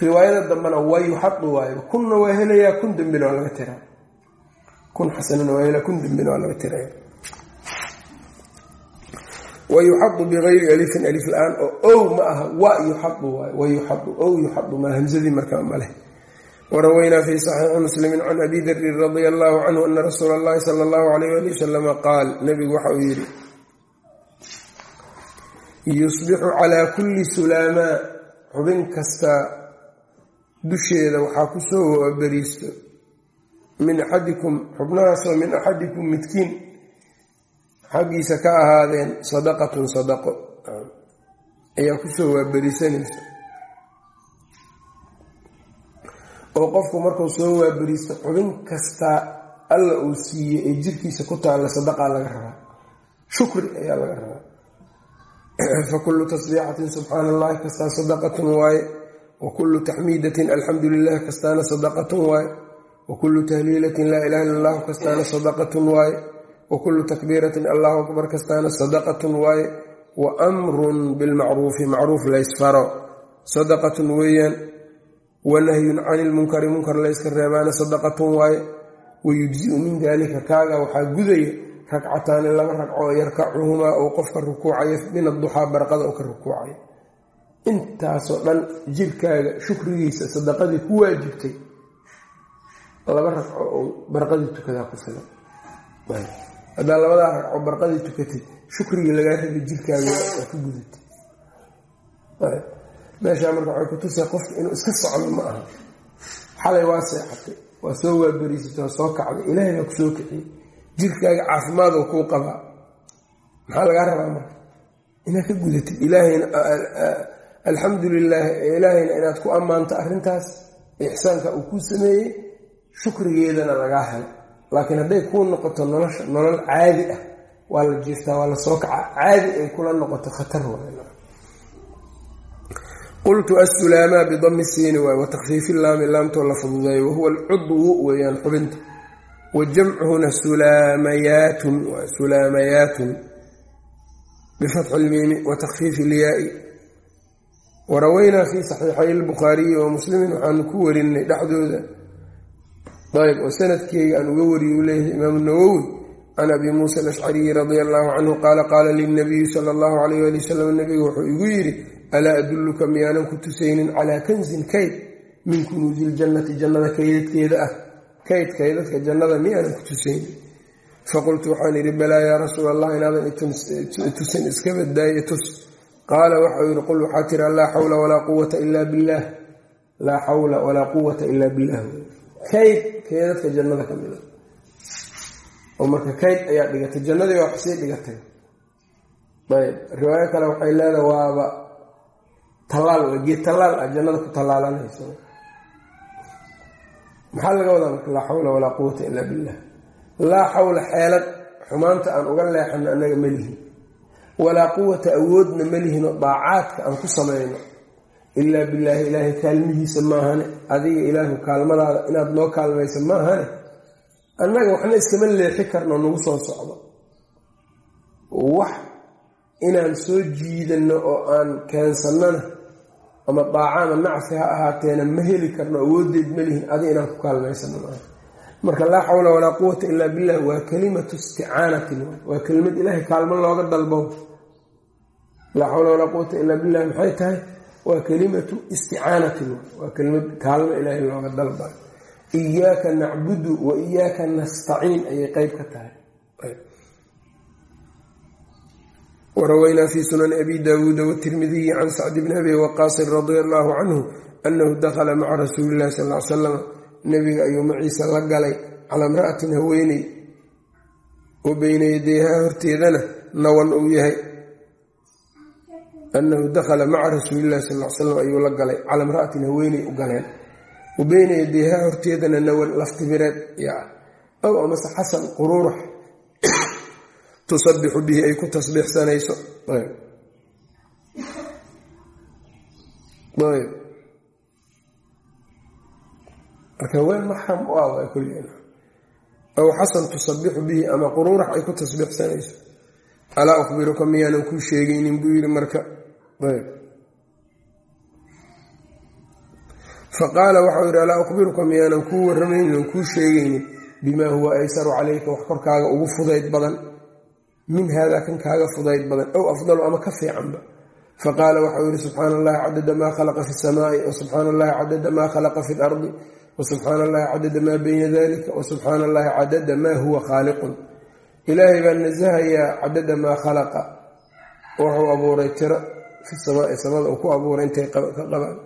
riwaayada dambena waa yuxadu waayo kunna waa helayaa kun dembina waa laga tira kun xasanana waa helaya kun dembina waa laga tiraya wayuxadu bigayri alifin alif la'aan oo ow ma aha wa yuxadu waayo wayuxadu ow yuxadu maa hamsadii markaa maleh waraweynaa fi saxiixi muslimi can abi darin radia allahu canhu ana rasuula allahi sala allahu alayh ali wasalama qaal nabigu waxa uu yidhi yusbixu calaa kulli sulaamaa xubin kasta dusheeda waxaa ku soo waaberiisto min axadikum xubnahaasoo min axadikum midkiin xaggiisa ka ahaadeen sadaqatun sadaqo ayaa ku soo waaberiisanaysa oo qofku markuu soo waaberiisto xubin kastaa alla uu siiyey ee jirkiisa ku taalla sadaqaa laga rabaa. Shukri ayaa laga rabaa. Fa kullu tasbiixatin subxaana allahi kastaa sadaqatun waaye. Wa kullu taxmiidatin alxamdu lilah kastaana sadaqatun waaye. Wa kullu tahliilatin laa ilaha illa allahu kastaana sadaqatun waaye. Wa kullu takbiiratin allahu akbar kastaana sadaqatun waaye. Wa amrun bilmacruufi macruuf laysfaro sadaqatun weeyaan wa nahyun cani lmunkari munkar layska reebaana sadaqatun waaye wayujziu min dalika kaaga waxaa gudaya ragcataani laba ragco yarkacuhumaa uu qofka rukuucayo min aduxaa barqada oo ka rukuucayo intaasoo dhan jirkaaga shukrigiisa sadaqadii ku waajibtay laba ragco oo barqadii tukadaa ku filan. Haddaa labadaa ragco barqadii tukatay shukrigii lagaa rabi jirkaaga waa ku gudatay meeshaa marka waxay kutusay qofka inuu iska socdo ma aha. Xalay waa seexatay waa soo waaberiisatay waa soo kacday ilaahay baa ku soo kiciyey. Jirkaaga caafimaad oo kuu qabaa. Maxaa lagaa rabaa marka? Inaad ka gudatid ilaahayna alxamdu lilaah ilaahayna inaad ku ammaanto arrintaas ixsaanka uu kuu sameeyey shukrigeedana lagaa helo laakiin hadday kuu noqoto nolosha nolol caadi ah waa la jiiftaa waa la soo kacaa. Caadi ay kula noqoto khatar qultu assulaamaa bidami siini waay wa takfiifi laami laamtoo la fududeeyo wahuwa alcudwu weeyaan xubinta. Wa jamcuhuna sulaamayaatun sulaamayaatun bifatxi lmiimi wa takfiifi ilyaai waraweynaa fii saxiixay lbukhaariyi wa muslimin waxaanu ku warinay dhexdooda ayb oo sanadkeega aan uga wariye u leeyahay imaamu nawowi can abi muusa alashcariyi radia allahu canhu qaala qaala lilnabiyi sala allahu alayh ali wasalam nabigu wuxuu igu yidhi alaa adulluka miyaanan ku tusaynin calaa kanzin kayd min kunuusi ljannati jannada kaydadkeeda ah kayd kaydadka jannada miyaanan ku tusaynin faqultu waxaan idhi balaa yaa rasuul allah inaadan itusin iska badaaye tus qaala waxau yidhi qul waxaa tira laa xawla walaa quwata ila billaah laa xawla walaa quwata ila billah kayd kaydadka jannada ka mida oo marka kayd ayaa dhigatay jannadii waa sii dhigatay ayb riwaayo kale waxay leedahay waaba tallaal geed tallaal ah jannada ku tallaalanayso maxaa laga wadaa marka laa xawla walaa quwata ilaa billah laa xawla xeelad xumaanta aan uga leexano annaga melihin walaa quwata awoodna melihinoo daacaadka aan ku samayno. Ilaa billaahi ilaahay kaalmihiisa maahane adiga ilaahu kaalmadaada inaad noo kaalmaysa maahane annaga waxna iskama leexi karno nagu soo socdo. Wax inaan soo jiidanno oo aan keensannana ama daaca ama nacfi ha ahaateena ma heli karno awooddeed malihin adi inaan ku kaalmaysano maaha marka laa xawla walaa quwata ilaa billah waa kalimatu isticaanatin waa kelimad ilaahay kaalmo looga dalbo. Laa xawla walaa quwata ilaa billah maxay tahay? Waa kelimatu isticaanatin waa kelimad kaalmo ilaahay looga dalba. Iyaaka nacbudu wa iyaaka nastaciin ayay qeyb ka tahay warawaynaa fi sunani abi daawuuda watirmidiyi can sacdi bni abi waqaasin radia allahu canhu annahu dakhala maca rasuuli sal l salam nebiga ayuu maciisa la galay calaa imra'atin haweeney oo beyna yadeyhaa horteedana nawan uu yahay annahu dakhala maca rasuulillahi sal l salam ayuu la galay calaa imra'atin haweeney u galeen wa beyna yadeyhaa horteedana nawan laftibireed ow amase xasan quruurax tusabixu bihi ay ku tasbiixsanayso? Marka weel maxram u ah waa kulliin aw xasan tusabixu bihi ama quruurax ay ku tasbiixsanayso? Alaa ukhbiruka miyaanan kuu sheegaynin buu yidhi marka. Faqaala waxau yidhi alaa ukhbiruka miyaanan kuu warramaynin kuu sheegaynin bimaa huwa aysaru calayka wax korkaaga ugu fudayd badan min hada kan kaaga fudayd badan ow afdalu ama ka fiicanba. Faqaala waxau yihi subxaana allahi cadada maa khalaqa fi samaai wasubxaana allahi cadada maa khalaqa fi lardi wasubxaana allahi cadada maa bayna dalika wasubxaana allahi cadada maa huwa khaaliqun. Ilaahay baa nasahayaa cadada maa khalaqa. Wuxuu abuuray tiro fi samaai samada uu ku abuuray intay ka qabaan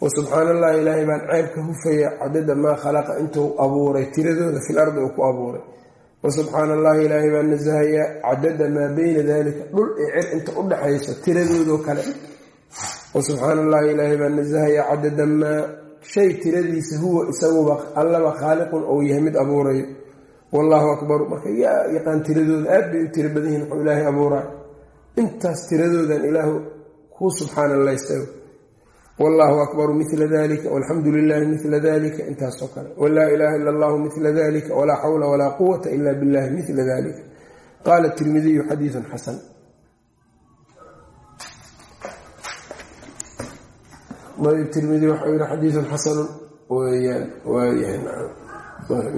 wasubxaana allahi ilaahay baan ceebka hufaya cadada maa khalaqa intuu abuuray tiradooda fil ardi uu ku abuuray wasubxaana allahi ilaahay baan nasahayaa cadada maa beyna dalika dhul ee cir inta u dhaxayso tiradoodoo kale. Wasubxaana allahi ilaahay baan nasahayaa cadada maa shay tiradiisa huwa isaguba allaba khaaliqun ou yahay mid abuurayo. Wallaahu akbaru marka yaa yaqaan tiradooda aad bay u tiro badan yihiin wuxuu ilaahay abuuraa. Intaas tiradoodan ilaahu kuu subxaana laystago wallaahu akbaru mila dalika walxamdu lilahi mila dalika intaasoo kale walaa ilaaha ila allahu mila dalika walaa xawla walaa quwata ila billahi mila dalika qaala tirmidiyu xadiiun xasan tirmidi waxau yihi xadiiun xasanun weyaan waayahay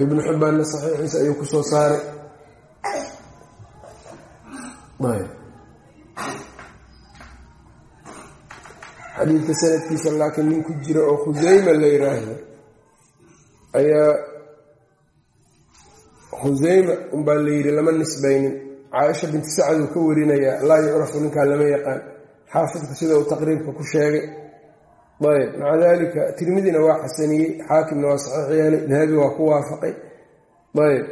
ibnu xibbaanna saxiixiisa ayuu ku soo saaray xadiidka sanadkiisa laakiin nin ku jira oo khuseyma la yiraahdo ayaa khuseyma unbaa la yidhi lama nisbaynin. Caaisha binti sacad uu ka warinayaa laa yucrafu ninkaa lama yaqaan. Xaafidku sida uu taqriibka ku sheegay. Ayb maca dalika tirmidina waa xasaniyey xaakimna waa saxiix dahabi waa ku waafaqay. Ayb.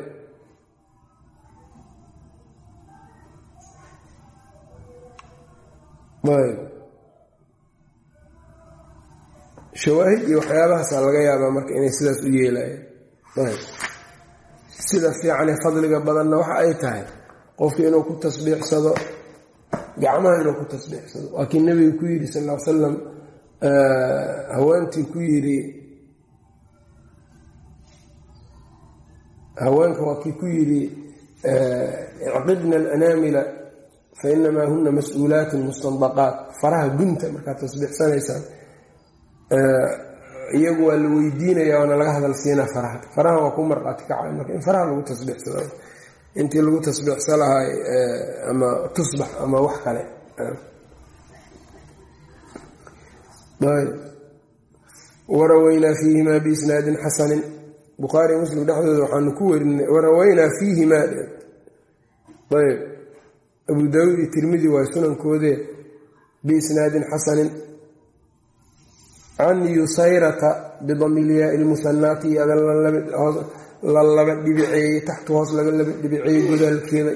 Ayb shawaahid iyo waxyaabahaasaa laga yaabaa marka inay sidaas u yeelayaan ayb. Sida fiicane fadliga badanna waxa ay tahay qofki inuu ku tasbiixsado gacmaha inuu ku tasbiixsado waa kii ku yidhi sal l salam haweentii ku yidhi haweenka waa kii ku yidhi icqidna alanaamila fa inamaa huna mas'uulaatun mustandaqaat. Faraha gunta markaad tasbiixsanaysaan iyagu waa la weydiinaya waana laga hadal siinaa faraha. Faraha waa ku marqaati kacay marka in faraha lagu tasbiixsado intii lagu tasbiixsa lahay ama tusbax ama wax kale. Warawaynaa fiihimaa biisnaadin xasanin. Bukhaari muslim dhexdooda waxaanu ku werinay warawaynaa fiihimaa. Ayb. Abu daawuud iyo tirmidi waay sunankoodee biisnaadin xasanin can yusayrata bidamilyaai lmusanaati iyada la laba dhibiceeyey taxtu hoos laga laba dhibiceeyey godaalkeeda.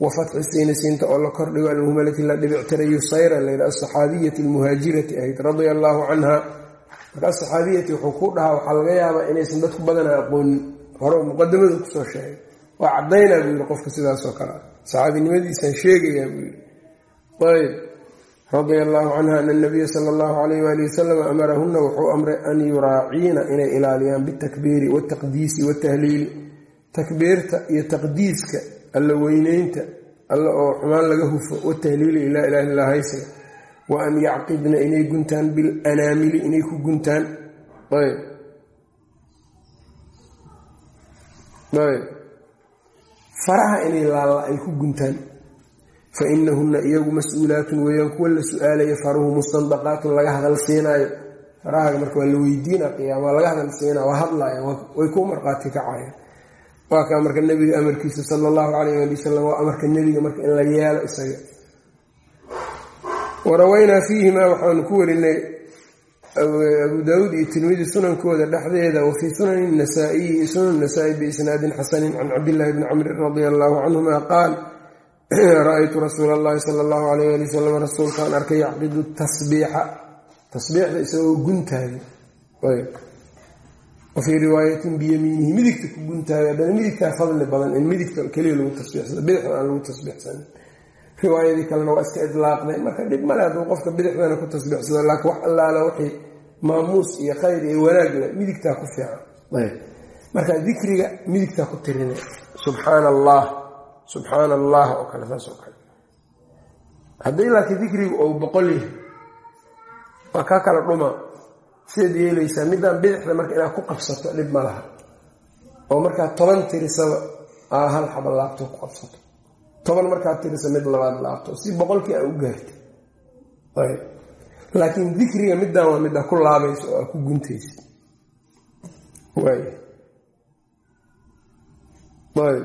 Wa fatxi siini siinta oo la kordhigo almuhmalati la dhibictiray yusayra layidha asaxaabiyati almuhaajirati ahayd radia allaahu canha marka asaxaabiyati wuxuu ku dhahaa waxaa laga yaabaa inaysan dadku badana aqoonin hore muqadamadu ku soo sheegay. Waa caddaynaa buu yidhi qofka sidaasoo kale. Ah sheegayaa buu yidhi. Ayb radia allaahu canha ana nabiya sala allahu calayh waali wasalam amarahunna wuxuu amray an yuraaciina inay ilaaliyaan bitakbiiri waltaqdiisi waltahliili takbiirta iyo taqdiiska alla weyneynta alla oo xumaan laga hufo watahliili ilaa ilaah ilaa haysiga wa an yacqidna inay guntaan bilanaamili inay ku guntaan. Faraha inay laalla ay ku guntaan fa inahunna iyagu mas'uulaatun weeyaan kuwa la su'aalayo faruhu mustandaqaatun laga hadal siinaayo farahaga marka waa la weydiina qiyaama laga hadal siinaa waa hadlaaya way ku marqaati kacayaan waa kaa marka nebiga amarkiisa sala allahu calayh ali wasalam waa amarka nebiga marka in la yeelo isaga warawaynaa fiihimaa waxaanu ku warinay abu daawuud iyo tirmidi sunankooda dhexdeeda wa fii sunani nasaa-iyi sunan nasaa-i biisnaadin xasanin can cabdillahi bni camrin radia allaahu canhuma qaal ra'aytu rasuula allahi sala allahu alayh ali wasalam rasuulkaan arkay yacqidu tasbiixa. Tasbiixda isagoo guntaayo wafii riwaayatin biyamiinihi midigta ku guntaayo haddana midigtaa fadli badan in midigta keliya lagu tasbiixsado bidixda lagu tasbiixsanin riwaayadii kalena waa iska idlaaqday. Marka dhib male hadduu qofka bidixdana ku tasbiixsado laakiin wax allaala wixii maamuus iyo khayr iyo wanaag leh midigtaa ku fiican. Marka dikriga midigtaa ku tirina subxaana allah subxaana allah oo kale saas oo kale. Haddii laakiin dikrigu ou boqol yahay waa kaa kala dhuma. Sidaad yeelaysaa midaan bidixda marka inaad ku qabsato dhib ma laha. Oo markaad toban tirisaba aa hal xaba laabto ku qabsato. Toban markaad tirisa mid labaad laabto si boqolkii aa u gaartay ayb laakiin dikriga midaan waa mid ku laabayso oo aa ku guntaysa waay ayb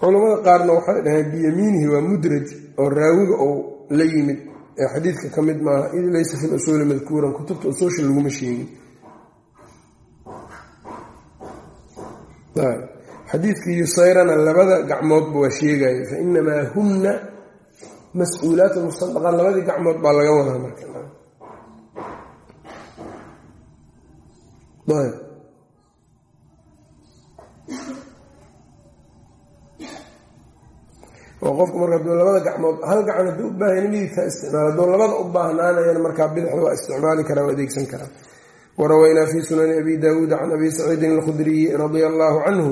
culamada qaarna waxay dhaheen biyamiinihi waa mudraj oo raawiga uu la yimid. Ee xadiidka ka mid maaha id laysa fi lusuuli madkuuran kutubta usuusha laguma sheegin. Xadiidkii yusayrana labada gacmoodba waa sheegaya fa inamaa hunna mas'uulaat mustadaqaan labadii gacmood baa laga wadaa marka oo qofku marka aduu gacmood hal gacan hadduu u midigta isticmaal hadduu u baahnaanayana markaa bidixda waa isticmaali karaa waa adeegsan karaa warawaynaa fi sunani abi daawuud can abi saciidin alkhudriyi radia allaahu canhu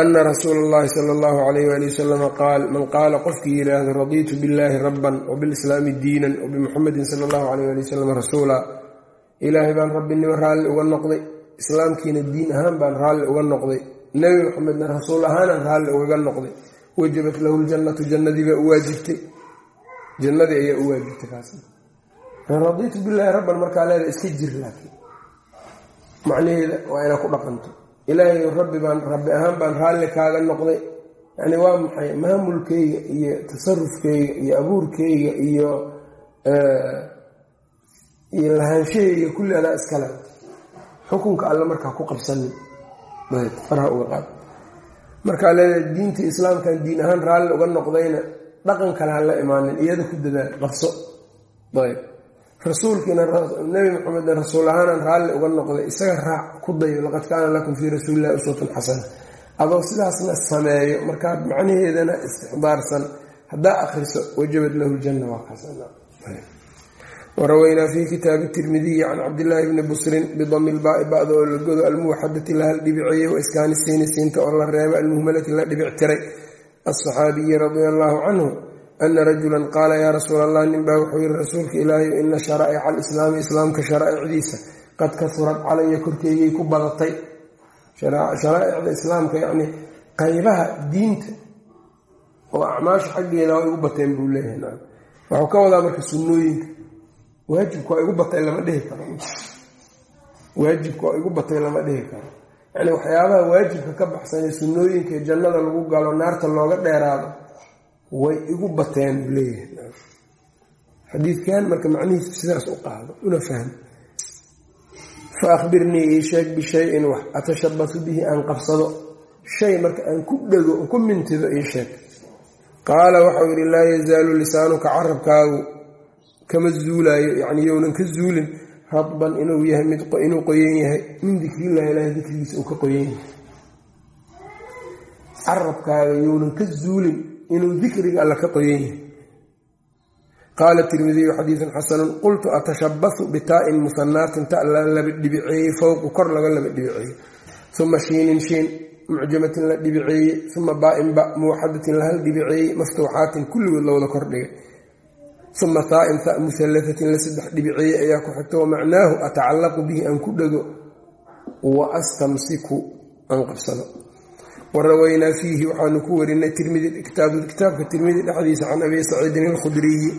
ana rasuula اllahi sala allahu alayh wali wasalama qaal man qaala qofkii yidhaahdo radiitu biاllahi rabban wabilslaami diinan wabimuxamedin sala allahu alayh ali wasalam rasuula. Ilaahay baan rabbinimo raalli uga noqday islaamkiina diin ahaan baan raalli uga noqday nebi maxamedna rasuul ahaanaan raalli ugaga noqday. Wajabat lahu ljannatu jannadii baa u waajibtay. Jannadii ayaa u waajibtay kaas radiitu billahi rabban markaa leeda iska jir laakiin. Macnaheeda waa inaa ku dhaqanto. Ilaahay rabbi baan rabbi ahaan baan raalli kaaga noqday. Yani waa maxay maamulkeyga iyo tasarufkeyga iyo abuurkeyga iyo iyo lahaanshaheyga kulli anaa iskale xukunka alle markaa ku qabsanin farha uga qaad. Markaa leedahay diinta islaamkan diin ahaan raalli uga noqdayna dhaqan kale ha la imaanin iyada ku dadaal qabso. Ayb rasuulkiina nebi maxamedna rasuul ahaanaan raalli uga noqday isaga raac ku dayo laqad kaana lakum fii rasuulillahi uswatun xasana. Adoo sidaasna sameeyo markaad macnaheedana istixdaarsan haddaa akhriso wajabad lahu ljanna waa kaaswarawaynaa fi kitaabi tirmidiyi can cabdillaahi bni busrin bidami lbaai bada oo la godo almuwaxadati la hal dhibiciyey wa iskaani siini siinta oo la reebo almuhmalati la dhibic tiray alsaxaabiyi radia allaahu canhu ana rajulan qaala yaa rasuul allah ninbaa wuxuu yihi rasuulka ilaahay ina sharaa'ica alislaami islaamka sharaa'icdiisa qad kasurad calaya korkeygay ku badatay sharaa'icda islaamka yacnii qaybaha diinta oo acmaasha xaggeeda waa igu bateen buu leeyahay waajibku waa igu batay lama dhihi karo. Waajibku waa igu batay lama dhihi karo. Yacni waxyaabaha waajibka ka baxsanee sunnooyinka jannada lagu galo naarta looga dheeraado way igu bateen buu leeyahay. Xadiidkan marka macnihiisu sidaas u qaado una fahmo. Fa ii sheeg bishayin wax atashabasu bihi aan qabsado. Shay marka aan ku dhego ku mintido ii sheeg. Qaala waxau yidhi laa yazaalu lisaanuka carabkaagu kama zuulaayo yacni younan ka zuulin radban inuu yahay mid inuu qoyan yahay min dikrillahi ilahay dikrigiisa uu ka qoyan yahay. Carabkaaga younan ka zuulin inuu dikriga alla ka qoyan yahay. Qaala tirmidiyu xadiidun xasanun qultu atashabasu bitaa-in musanaatin ta la laba dhibiceeyey fowqu kor laga laba dhibiceeyey uma shiinin shiin mucjamatin la dhibiceeyey uma baa-in ba muwaxadatin la hal dhibiceeyey maftuuxaatin kulligood la wada kordhigay uma taa-in ta muhallatatin la saddex dhibiceeyey ayaa ku xigta wamacnaahu atacallaqu bihi aan ku dhego wa astamsiku aan qabsado warawaynaa fiihi waxaanu ku warinay kitaabka tirmidi dhexdiisa can abi saciidin alkhudriyi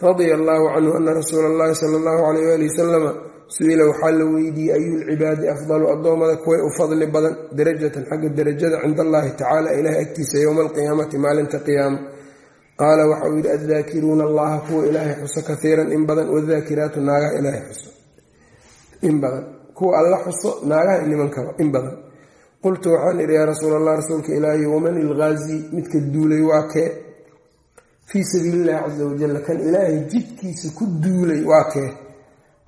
radia allaahu canhu ana rasuula allahi sala allahu alayh ali wasalama su'ila waxaa la weydiiyey ayulcibaadi afdalu addoommada kuway u fadli badan darajatan xagga darajada cinda allahi tacaala ilahay agtiisa yowma alqiyaamati maalinta qiyaama qaala waxauu yidhi addaakiruuna allaha kuwa ilaahay xuso kaiiran in badan wadaakiraatu naagaha ilaahay xuso. In badan. Kuwa alla xuso naagaha nimankaba in badan. Qultu waxaan idhi yaa rasuul allah rasuulka ilaahi waman ilghaazi? Midka duulay waa kee. Fii sabiili illahi casa wajalla kan ilaahay jidkiisa ku duulay waa kee.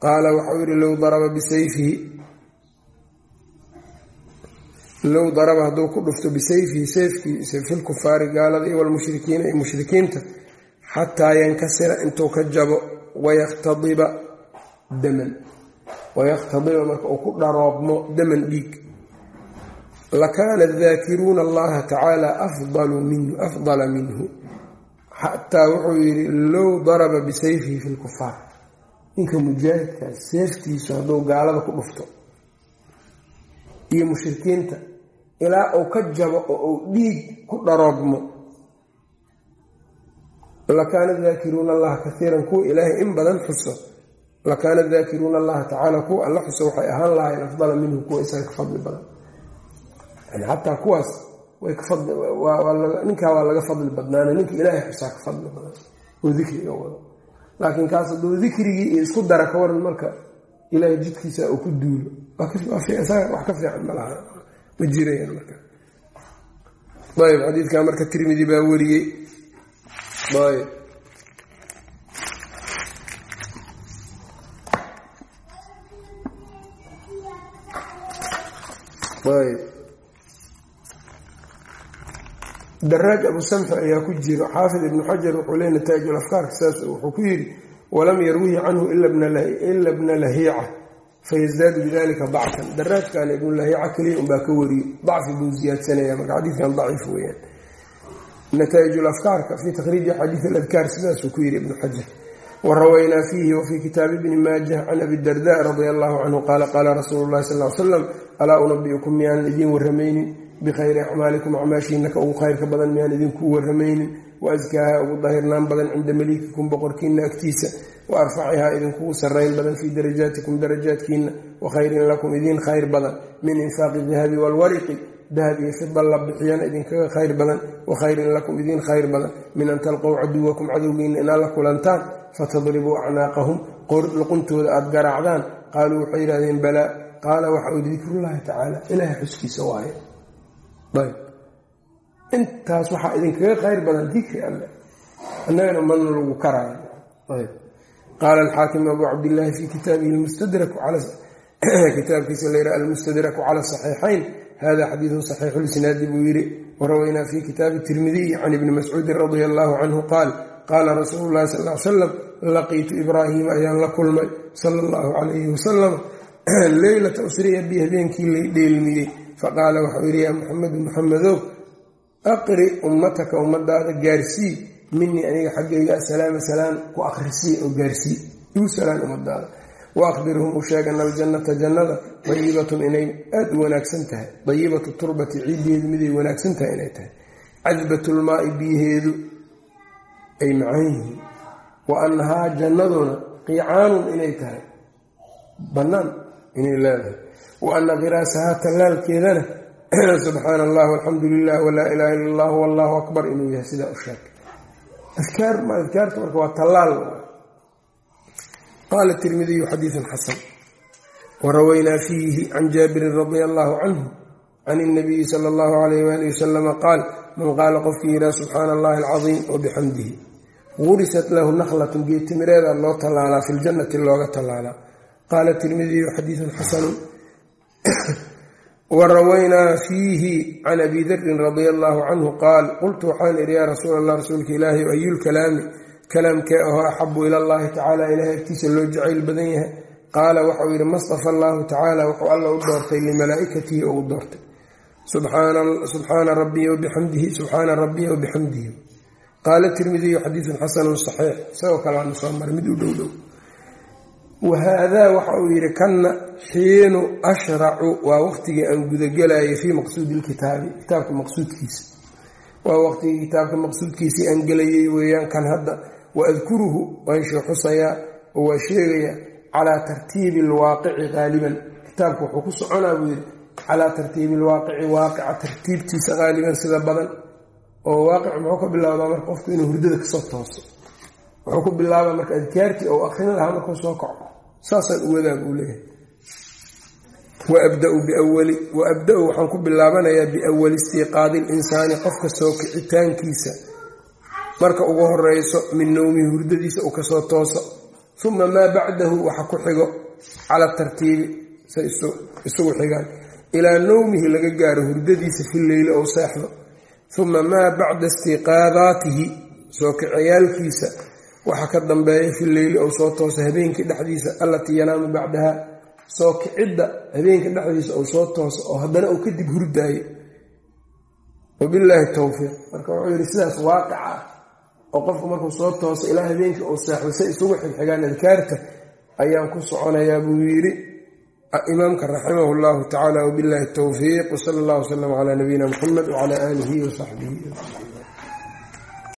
Qaala waxau yidhi low daraba bisayfihi low daraba hadduu ku dhufto bisayfihi sayfkiisa filkufaari gaalada iyo walmushrikiina iyo mushrikiinta xataa yankasira intuu ka jabo wayakhtadiba daman. Wayakhtadiba marka uu ku dharoobmo daman dhiig. Lakaana adaakiruuna allaha tacaala afdala minhu. Xataa wuxuu yidhi low daraba bisayfihi fi lkufaar ninka mujaahidkaas seeftiisu hadduu gaalada ku dhufto. Iyo mushrikiinta ilaa uu ka jabo oo uu dhiig ku dharoobmo lakaana daakiruuna allaha kaiiran kuwa ilaahay in badan xuso lakaana daakiruuna allaha tacaala kuwa alla xuso waxay ahaan lahayn afdala minhu kuwa isaga ka fadli badan. Xataa kuwaas ninkaa waa laga fadli badnaana ninka ilaahay xusaa ka fadli badan. Oo dikriga wado. Laakiin kaas hadduu dikrigii iyo isku dara ka waran marka ilaahay jidkiisa uu ku duulo. Wax ka fiican malaha ma jirayaan marka. Ayb xadiidkaa marka tirmidi baa wariyey. Ayb ayb daraaj abu samxi ayaa ku jiro. Xaafid ibnu xajar wuxuu leey nataa'ij afkaarka saas wuxuu ku yidhi walam yarwihi canhu ila bna lahiica fayasdaadu bidalika dacfan daraajkaana ibnu lahiica keliya unbaa ka wariyey dacfi buu ziyaadsanaya marka xadiidkan daciif weyaan nataa'ij afkaarka fii takhriiji xadiid aladkaar sidaasuu ku yidhi ibnu xajar warawaynaa fiihi wafii kitaabi bni maajah can abi darda radia allahu canhu qaala qaala rasuulu llahi sal l slam alaa unabiukum miyaanan idiin waramaynin bikhayri acmaalikum acmaashiinaka ugu khayrka badan miyaan idinku waramaynin wa ugu daahirnaan badan cinda maliikikum boqorkiina agtiisa wa arfacihaa idinkugu sarrayn badan fii darajaatikum darajaadkiina wa khayrin lakum idiin khayr badan min infaaqi dahabi waalwariqi dahab iyo fida la bixiyana idinkaga khayr badan wa khayrin lakum idiin khayr badan min an talqow caduwakum cadowgiina inaad la kulantaan fatadribuu acnaaqahum luquntooda aada garaacdaan qaaluu waxay yidhahdeen balaa qaala waxa uu dikrullaahi tacaala ilaahay xuskiisa waaye intaas waxaa idinkaga khayr badan dikri alle. Annagana madna lagu karaayo ayb qaala alxaakim abu cabdillaahi fii kitaabihi lmustadraku kitaabkiisa layidhaha almustadraku cala saxiixayn. Hada xadiidun saxiixu lisnaadi buu yidhi. Warawaynaa fii kitaabi tirmidiyi can ibni mascuudin radia allahu canhu qaal qaala rasuulu llahi sal salam laqiitu ibraahiima ayaan la kulmay sala allahu calayhi wasalam leylata usriya bi habeenkii lay dheelmiyey faqaala waxau yidhi yaa muxamedu muxamedow aqri ummataka ummadaada gaarsii minii aniga xaggayga asalaama salaan ku akhrisii oo gaarsii igu salaan ummadaada. Wa akhbirhum u sheeg ana aljannata jannada dayibatun inay aada u wanaagsan tahay. Dayibatu turbati ciiddeedu miday wanaagsan tahay inay tahay. Cadbatulmaai biyaheedu ay macaan yihiin. Wa annahaa jannaduna qiicaanun inay tahay. Bannaan inay leedahay wa anna khiraasahaa tallaalkeedana subxaana allah alxamdu lilah walaa ilaha illa allah wallahu akbar. Inuu yahay sidaa u sheeg. Adkaar ma adkaarta marka waa tallaal qaala tirmidiyu xadiidun xasan. Warawaynaa fiihi can jaabirin radia allahu canhu can اnabiyi sala allahu alayh wali wasalama qaal man qaala qofkii yidhaha subxaana allahi alcadiim wabixamdihi gurisat lahu naklatun geetimireeda loo tallaalaa fi ljannati looga tallaalaa warawaynaa fiihi can abi darin radia allahu canhu qaal qultu waxaan idhi yaa rasuul allah rasuulka ilaahi ayulkalaami kalaamkee ahoo axabu ila allahi tacaala ilahay agtiisa loo jacayl badan yahay. Qaala waxau yidhi mastafa allahu tacaala wuxuu alla u doortay limalaa'ikatihi oo u doortay subxaana rabbiy wabixamdihi subxaana rabbiy wabixamdihi qaala tirmidiyu xadiidun xasanun saxiix isagoo kale waanu soo maray mid u dhow dhow wahaadaa waxa uu yidhi kanna xiinu ashracu waa waqtigii aan gudagelayay fii maqsuudi ilkitaabi kitaabka maqsuudkiisa. Waa waqtigii kitaabka maqsuudkiisii aan gelayay weeyaan kan hadda wa adkuruhu waan sheexusayaa oo waa sheegayaa calaa tartiibi alwaaqici qaaliban kitaabka wuxuu ku soconaa buu yidhi calaa tartiibi alwaaqici waaqica tartiibtiisa qaaliban sida badan. Oo waaqic muxuu ka bilaabdaa marka qofku inuu hurdada ka soo tooso wuxuu ku bilaabaa marka adkaartii ou akrin lahaa markuu soo kaco. Saasaan u wadaa buu leeyahay. Waabdau biwali wa abda-u waxaan ku bilaabanayaa biawali istiiqaadi linsaani qofka soo kicitaankiisa. Marka ugu horeyso min nowmihi hurdadiisa uu ka soo tooso. Uma maa bacdahu waxa ku xigo cala tartiibi say isugu xigaan. Ilaa nowmihi laga gaaro hurdadiisa fi leyli ou seexdo uma maa bacda istiqaadaatihi soo kiciyaalkiisa waxa ka dambeeya fi leyli ou soo tooso habeenkii dhexdiisa allatii yanaamu bacdaha. Soo kicidda habeenka dhexdiisa ou soo tooso oo haddana uu kadib hurdaayo wabilaahi towfiiq marka wuxuu yidhi sidaas waaqic ah oo qofku markuu soo tooso ilaa habeenkii uu seexdo say isugu xigxigaan adkaarta ayaan ku soconayaa buu yidhi. Imaamka raximahu llahu tacaala wabilaahi towfiiq wsala allah wslam calaa nabiyina muxamed wcala aalihi wasaxbihi